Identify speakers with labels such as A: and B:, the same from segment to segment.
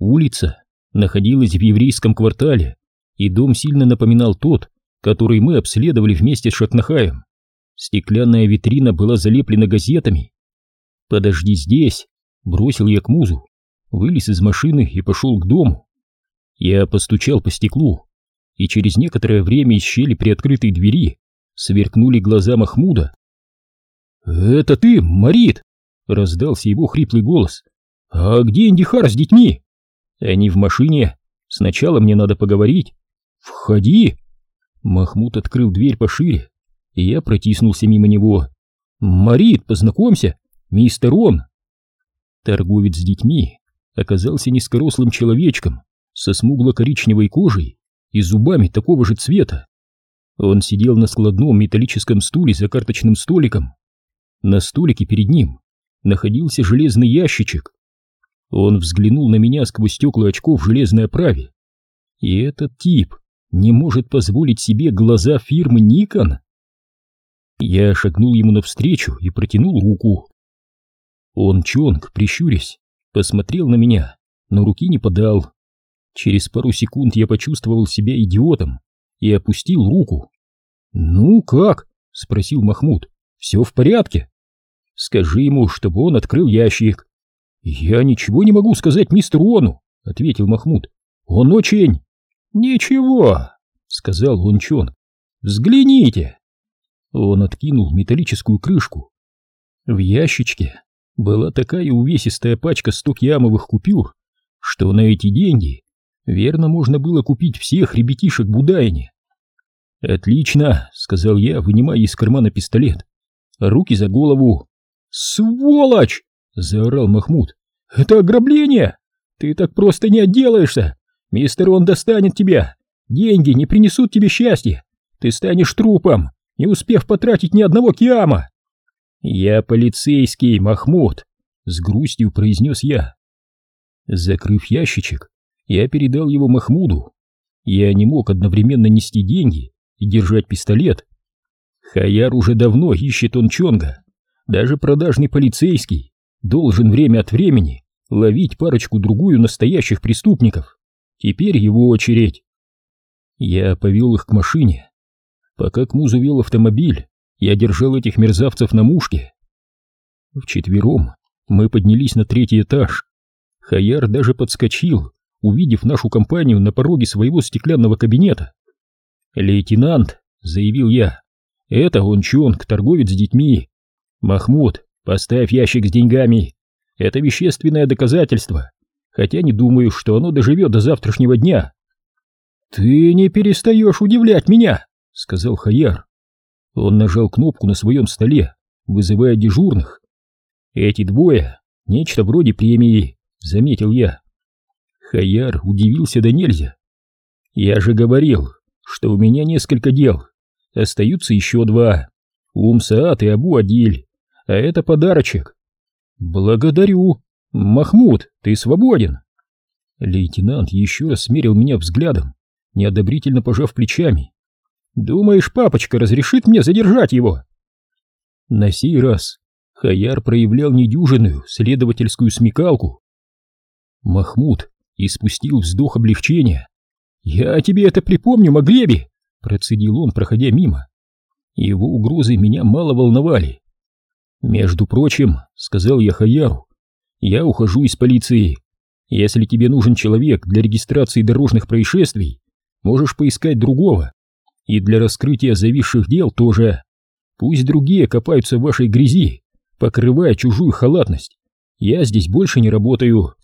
A: Улица находилась в еврейском квартале, и дом сильно напоминал тот, который мы обследовали вместе с Шатнахаем. Стеклянная витрина была залеплена газетами. «Подожди здесь!» — бросил я к музу, вылез из машины и пошел к дому. Я постучал по стеклу, и через некоторое время из щели при открытой двери сверкнули глаза Махмуда. «Это ты, Марит!» — раздался его хриплый голос. «А где Индихар с детьми?» «Они в машине. Сначала мне надо поговорить». «Входи!» Махмуд открыл дверь пошире, и я протиснулся мимо него. «Марит, познакомься, мистер Он!» Торговец с детьми оказался низкорослым человечком со смугло-коричневой кожей и зубами такого же цвета. Он сидел на складном металлическом стуле за карточным столиком. На столике перед ним находился железный ящичек. Он взглянул на меня сквозь стекла очков в железной оправе. И этот тип не может позволить себе глаза фирмы Никон. Я шагнул ему навстречу и протянул руку. Он Чонг, прищурясь, посмотрел на меня, но руки не подал. Через пару секунд я почувствовал себя идиотом и опустил руку. «Ну как?» — спросил Махмуд. «Все в порядке?» «Скажи ему, чтобы он открыл ящик». «Я ничего не могу сказать мистеру Ону», — ответил Махмуд. «Он очень...» «Ничего», — сказал Лунчон. «Взгляните». Он откинул металлическую крышку. В ящичке была такая увесистая пачка стокьямовых купюр, что на эти деньги верно можно было купить всех ребятишек Будайне. «Отлично», — сказал я, вынимая из кармана пистолет. «Руки за голову». «Сволочь!» — заорал Махмуд. «Это ограбление! Ты так просто не отделаешься! Мистер Он достанет тебя. Деньги не принесут тебе счастья. Ты станешь трупом, не успев потратить ни одного киама. Я полицейский, Махмуд, с грустью произнес я. Закрыв ящичек, я передал его Махмуду. Я не мог одновременно нести деньги и держать пистолет. Хаяр уже давно ищет Ончонга. Даже продажный полицейский должен время от времени ловить парочку-другую настоящих преступников. Теперь его очередь. Я повел их к машине. Пока Кмуз увел автомобиль, я держал этих мерзавцев на мушке. Вчетвером мы поднялись на третий этаж. Хаяр даже подскочил, увидев нашу компанию на пороге своего стеклянного кабинета. «Лейтенант», — заявил я, — «это Ончонг, торговец с детьми. Махмуд, поставь ящик с деньгами. Это вещественное доказательство хотя не думаю, что оно доживет до завтрашнего дня. «Ты не перестаешь удивлять меня», — сказал Хаяр. Он нажал кнопку на своем столе, вызывая дежурных. «Эти двое — нечто вроде премии», — заметил я. Хаяр удивился да нельзя. «Я же говорил, что у меня несколько дел. Остаются еще два. Умсаат и Абу-Адиль. А это подарочек». «Благодарю», «Махмуд, ты свободен!» Лейтенант еще раз смерил меня взглядом, неодобрительно пожав плечами. «Думаешь, папочка разрешит мне задержать его?» На сей раз Хаяр проявлял недюжинную следовательскую смекалку. Махмуд испустил вздох облегчения. «Я тебе это припомню, Маглеби!» — процедил он, проходя мимо. Его угрозы меня мало волновали. «Между прочим», — сказал я Хаяру, я ухожу из полиции. Если тебе нужен человек для регистрации дорожных происшествий, можешь поискать другого. И для раскрытия зависших дел тоже. Пусть другие копаются в вашей грязи, покрывая чужую халатность. Я здесь больше не работаю.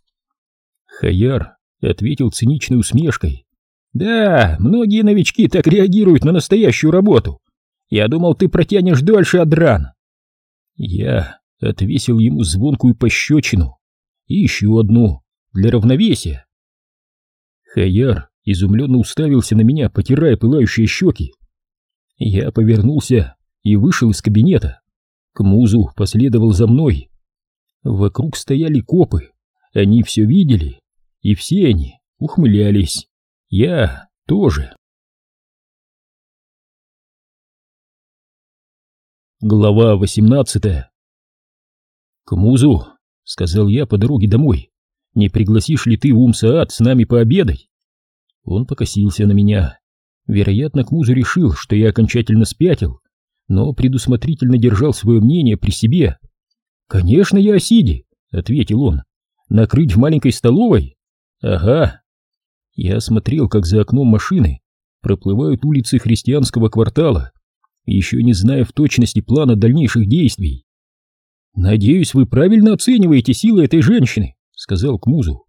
A: Хаяр ответил циничной усмешкой. Да, многие новички так реагируют на настоящую работу. Я думал, ты протянешь дольше, Адран. Я отвесил ему звонкую пощечину и еще одну для равновесия. Хаяр изумленно уставился на меня, потирая пылающие щеки. Я повернулся и вышел из кабинета. К музу последовал за мной. Вокруг стояли копы, они все видели, и все они ухмылялись. Я тоже. Глава восемнадцатая «К музу», — сказал я по дороге домой. Не пригласишь ли ты Ум Саад с нами пообедать? Он покосился на меня. Вероятно, Кмузу решил, что я окончательно спятил, но предусмотрительно держал свое мнение при себе. «Конечно, я Осиди», — ответил он. «Накрыть в маленькой столовой?» «Ага». Я смотрел, как за окном машины проплывают улицы христианского квартала, еще не зная в точности плана дальнейших действий. «Надеюсь, вы правильно оцениваете силы этой женщины», — сказал Кмузу.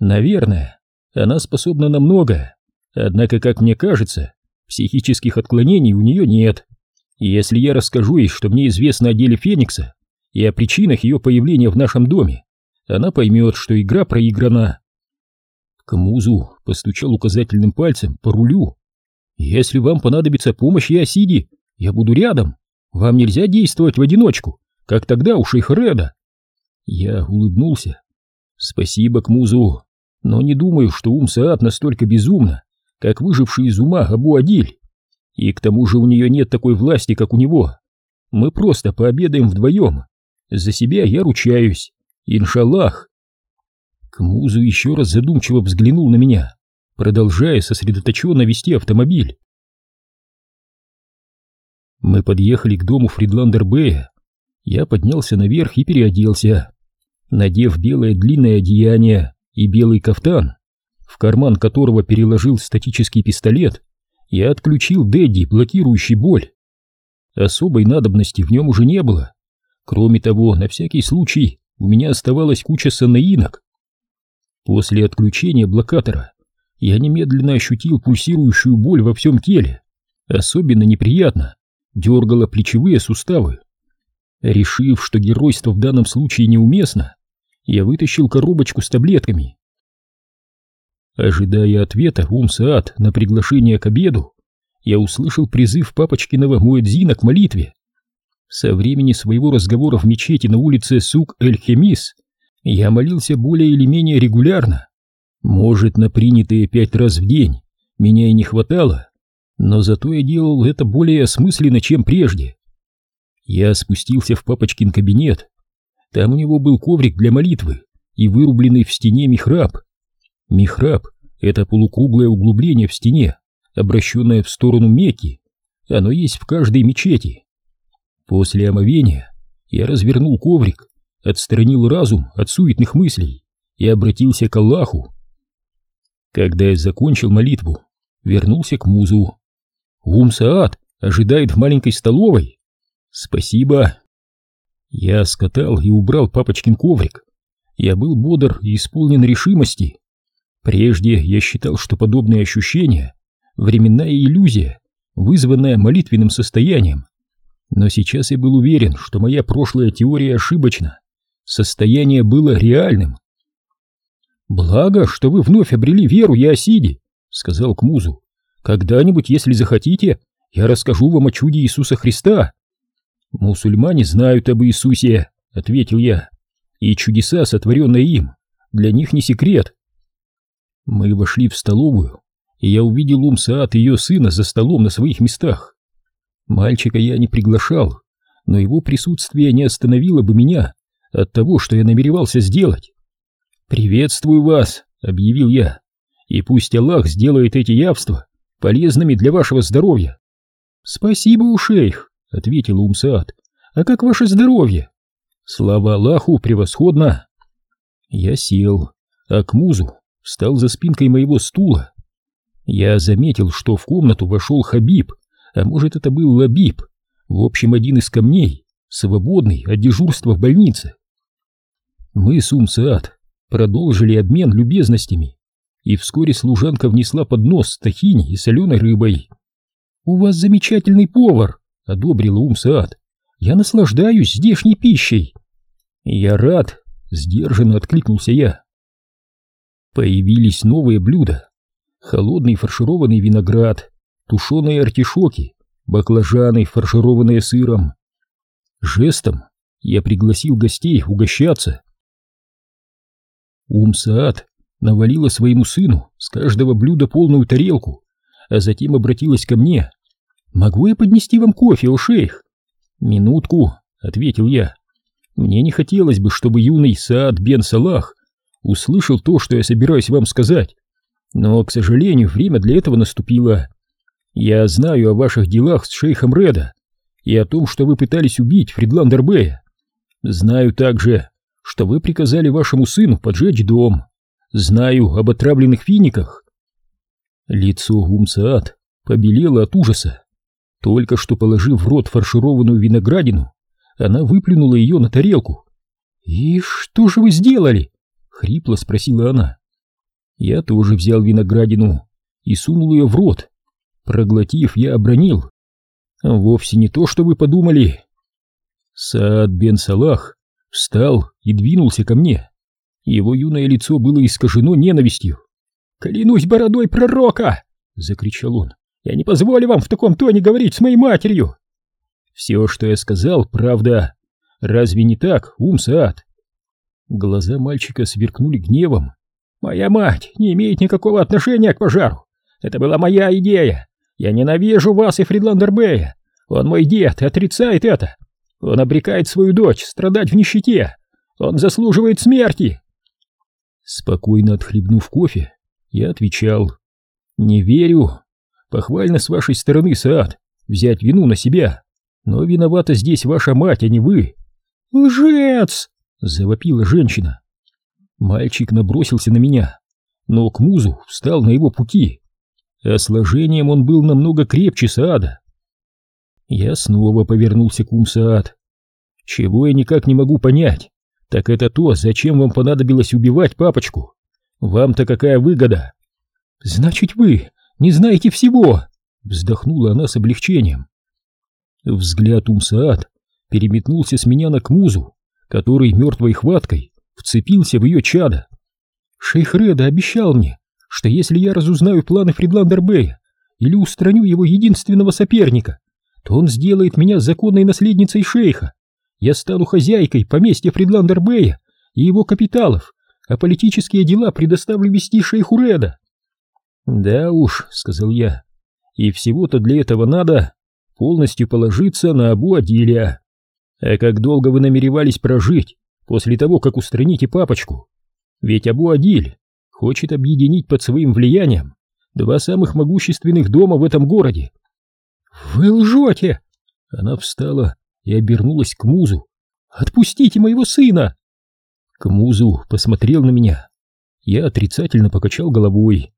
A: «Наверное, она способна на многое, однако, как мне кажется, психических отклонений у нее нет. если я расскажу ей, что мне известно о деле Феникса и о причинах ее появления в нашем доме, она поймет, что игра проиграна». Кмузу постучал указательным пальцем по рулю. «Если вам понадобится помощь и Осиди, я буду рядом. Вам нельзя действовать в одиночку как тогда у шейха Реда. Я улыбнулся. Спасибо к музу, но не думаю, что ум Саад настолько безумна, как выживший из ума Абу Адиль. И к тому же у нее нет такой власти, как у него. Мы просто пообедаем вдвоем. За себя я ручаюсь. Иншаллах. Кмузу еще раз задумчиво взглянул на меня, продолжая сосредоточенно вести автомобиль. Мы подъехали к дому Фридландер Бэя я поднялся наверх и переоделся. Надев белое длинное одеяние и белый кафтан, в карман которого переложил статический пистолет, я отключил Дэдди, блокирующий боль. Особой надобности в нем уже не было. Кроме того, на всякий случай у меня оставалась куча санаинок. После отключения блокатора я немедленно ощутил пульсирующую боль во всем теле. Особенно неприятно дергало плечевые суставы. Решив, что геройство в данном случае неуместно, я вытащил коробочку с таблетками. Ожидая ответа Ум-Саад на приглашение к обеду, я услышал призыв папочкиного Муэдзина к молитве. Со времени своего разговора в мечети на улице Сук-эль-Хемис я молился более или менее регулярно. Может, на принятые пять раз в день меня и не хватало, но зато я делал это более осмысленно, чем прежде. Я спустился в папочкин кабинет. Там у него был коврик для молитвы и вырубленный в стене михраб. Михраб — это полукруглое углубление в стене, обращенное в сторону Мекки. Оно есть в каждой мечети. После омовения я развернул коврик, отстранил разум от суетных мыслей и обратился к Аллаху. Когда я закончил молитву, вернулся к музу. Ум Саад ожидает в маленькой столовой. «Спасибо». Я скатал и убрал папочкин коврик. Я был бодр и исполнен решимости. Прежде я считал, что подобные ощущения — временная иллюзия, вызванная молитвенным состоянием. Но сейчас я был уверен, что моя прошлая теория ошибочна. Состояние было реальным. «Благо, что вы вновь обрели веру, Яосиди», — сказал Кмузу. «Когда-нибудь, если захотите, я расскажу вам о чуде Иисуса Христа». «Мусульмане знают об Иисусе», — ответил я, — «и чудеса, сотворенные им, для них не секрет». Мы вошли в столовую, и я увидел Умсаат и ее сына за столом на своих местах. Мальчика я не приглашал, но его присутствие не остановило бы меня от того, что я намеревался сделать. «Приветствую вас», — объявил я, — «и пусть Аллах сделает эти явства полезными для вашего здоровья». «Спасибо, у шейх», — ответил Умсаат. «А как ваше здоровье?» «Слава Аллаху, превосходно!» Я сел, а к музу встал за спинкой моего стула. Я заметил, что в комнату вошел Хабиб, а может это был Лабиб, в общем один из камней, свободный от дежурства в больнице. Мы с Умсаат продолжили обмен любезностями, и вскоре служанка внесла поднос с тахини и соленой рыбой. «У вас замечательный повар!» — одобрила ум Саад. «Я наслаждаюсь здешней пищей». «Я рад», — сдержанно откликнулся я. Появились новые блюда. Холодный фаршированный виноград, тушеные артишоки, баклажаны, фаршированные сыром. Жестом я пригласил гостей угощаться. Ум Саад навалила своему сыну с каждого блюда полную тарелку, а затем обратилась ко мне. «Могу я поднести вам кофе, о шейх?» «Минутку», — ответил я. «Мне не хотелось бы, чтобы юный Саад бен Салах услышал то, что я собираюсь вам сказать, но, к сожалению, время для этого наступило. Я знаю о ваших делах с шейхом Реда и о том, что вы пытались убить Фридландер Бэя. Знаю также, что вы приказали вашему сыну поджечь дом. Знаю об отравленных финиках. Лицо Умсаат побелело от ужаса. Только что положив в рот фаршированную виноградину, она выплюнула ее на тарелку. «И что же вы сделали?» — хрипло спросила она. Я тоже взял виноградину и сунул ее в рот. Проглотив, я обронил. «Вовсе не то, что вы подумали». Саад бен Салах встал и двинулся ко мне. Его юное лицо было искажено ненавистью. «Клянусь бородой пророка!» — закричал он. «Я не позволю вам в таком тоне говорить с моей матерью!» «Все, что я сказал, правда. Разве не так, ум Саад?» Глаза мальчика сверкнули гневом. «Моя мать не имеет никакого отношения к пожару. Это была моя идея. Я ненавижу вас и Фридландер Бэя. Он мой дед и отрицает это. Он обрекает свою дочь страдать в нищете. Он заслуживает смерти. Спокойно отхлебнув кофе, я отвечал. Не верю. Похвально с вашей стороны, Саад, взять вину на себя. Но виновата здесь ваша мать, а не вы. Лжец! Завопила женщина. Мальчик набросился на меня, но к музу встал на его пути. А сложением он был намного крепче Саада. Я снова повернулся к Умсаад. Чего я никак не могу понять, так это то, зачем вам понадобилось убивать папочку. Вам-то какая выгода? Значит, вы не знаете всего, вздохнула она с облегчением. Взгляд Умсаад переметнулся с меня на Кмузу, который мертвой хваткой вцепился в ее чадо. Шейх Реда обещал мне, что если я разузнаю планы Фридландербея или устраню его единственного соперника, то он сделает меня законной наследницей шейха. Я стану хозяйкой поместья Фридландербея и его капиталов, а политические дела предоставлю вести шейху Реда. Да уж, сказал я, и всего-то для этого надо полностью положиться на Абу Адиля. А как долго вы намеревались прожить после того, как устраните папочку? Ведь Абу Адиль хочет объединить под своим влиянием два самых могущественных дома в этом городе «Вы лжете!» Она встала и обернулась к Музу. «Отпустите моего сына!» К Музу посмотрел на меня. Я отрицательно покачал головой.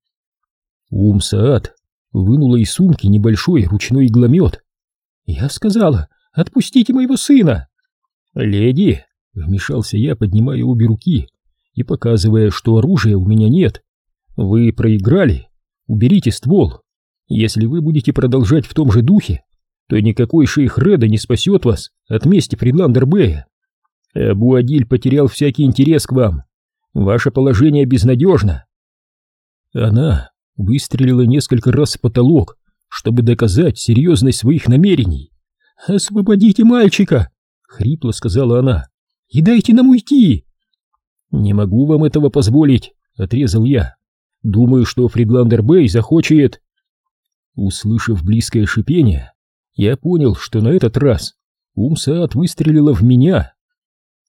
A: Ум Саад вынула из сумки небольшой ручной игломет. «Я сказала, отпустите моего сына!» «Леди!» — вмешался я, поднимая обе руки и показывая, что оружия у меня нет. «Вы проиграли. Уберите ствол!» Если вы будете продолжать в том же духе, то никакой шейх Реда не спасет вас от мести Адиль потерял всякий интерес к вам. Ваше положение безнадежно. Она выстрелила несколько раз в потолок, чтобы доказать серьезность своих намерений. «Освободите мальчика!» — хрипло сказала она. «И дайте нам уйти!» «Не могу вам этого позволить», — отрезал я. «Думаю, что Фридландер Бэй захочет...» Услышав близкое шипение, я понял, что на этот раз Умсаат выстрелила в меня.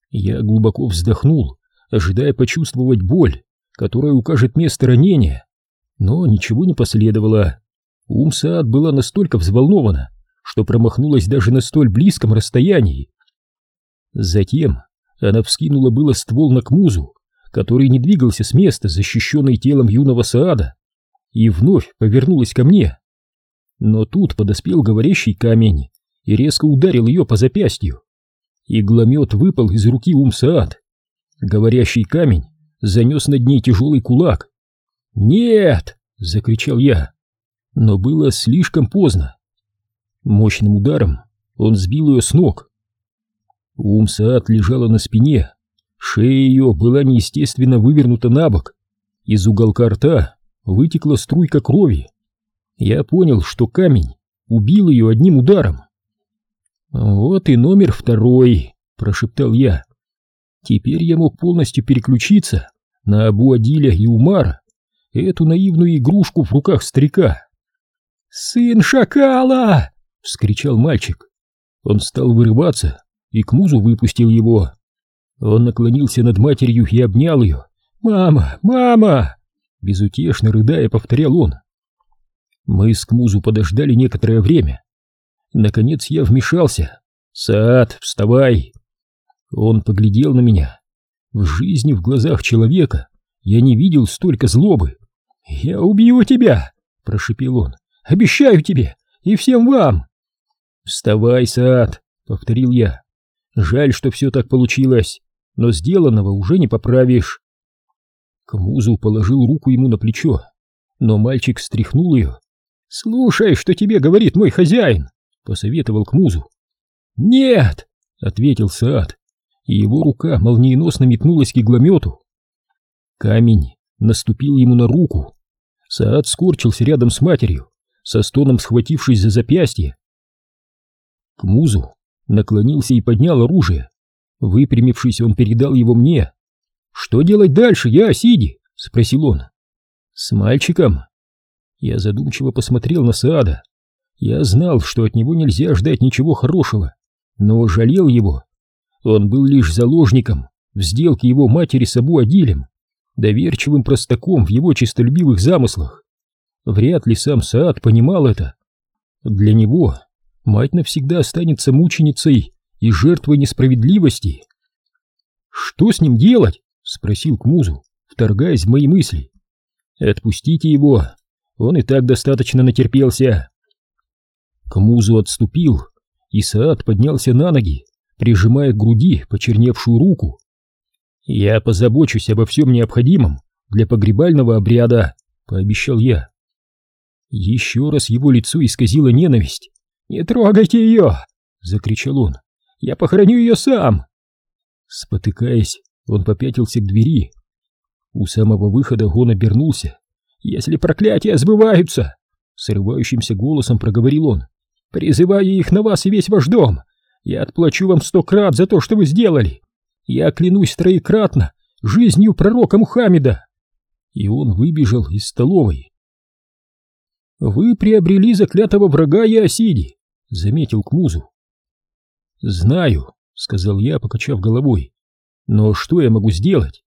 A: Я глубоко вздохнул, ожидая почувствовать боль, которая укажет место ранения, но ничего не последовало. Умсаат была настолько взволнована, что промахнулась даже на столь близком расстоянии. Затем она вскинула было ствол на Кмузу, который не двигался с места, защищенный телом юного Саада, и вновь повернулась ко мне. Но тут подоспел говорящий камень и резко ударил ее по запястью. Игломет выпал из руки Умсаат. Говорящий камень занес над ней тяжелый кулак. «Нет!» — закричал я. Но было слишком поздно. Мощным ударом он сбил ее с ног. Умсаат лежала на спине, шея ее была неестественно вывернута на бок. Из уголка рта вытекла струйка крови я понял, что камень убил ее одним ударом. «Вот и номер второй», — прошептал я. Теперь я мог полностью переключиться на Абу Адиля и Умара, эту наивную игрушку в руках старика. «Сын шакала!» — вскричал мальчик. Он стал вырываться и к музу выпустил его. Он наклонился над матерью и обнял ее, Мама! Мама!» Безутешно рыдая, повторял он. Мы с Кмузу подождали некоторое время. Наконец я вмешался. «Саад, вставай!» Он поглядел на меня. В жизни в глазах человека я не видел столько злобы. «Я убью тебя!» — прошепел он. «Обещаю тебе и всем вам!» «Вставай, Саад!» — повторил я. «Жаль, что все так получилось, но сделанного уже не поправишь». Кмузу положил руку ему на плечо, но мальчик стряхнул ее. «Слушай, что тебе говорит мой хозяин!» — посоветовал Кмузу. «Нет!» — ответил Саад, и его рука молниеносно метнулась к игломету. Камень наступил ему на руку. Саад скорчился рядом с матерью, со стоном схватившись за запястье. Кмузу наклонился и поднял оружие. Выпрямившись, он передал его мне. «Что делать дальше, я, Сиди?» — спросил он. «С мальчиком?» Я задумчиво посмотрел на Саада. Я знал, что от него нельзя ждать ничего хорошего, но жалел его. Он был лишь заложником в сделке его матери с Абу Адилем, доверчивым простаком в его честолюбивых замыслах. Вряд ли сам Саад понимал это. Для него мать навсегда останется мученицей и жертвой несправедливости. «Что с ним делать?» — спросил Кмузу, вторгаясь в мои мысли. «Отпустите его, он и так достаточно натерпелся». Кмузу отступил, и Саад поднялся на ноги, прижимая к груди почерневшую руку. «Я позабочусь обо всем необходимом для погребального обряда», — пообещал я. Еще раз его лицо исказило ненависть. «Не трогайте ее!» — закричал он. «Я похороню ее сам!» Спотыкаясь, он попятился к двери. У самого выхода он обернулся. «Если проклятия сбываются!» Срывающимся голосом проговорил он. «Призываю их на вас и весь ваш дом! Я отплачу вам сто крат за то, что вы сделали! Я клянусь троекратно жизнью пророка Мухаммеда!» И он выбежал из столовой. «Вы приобрели заклятого врага Яосиди», — заметил Кмузу. «Знаю», — сказал я, покачав головой. «Но что я могу сделать?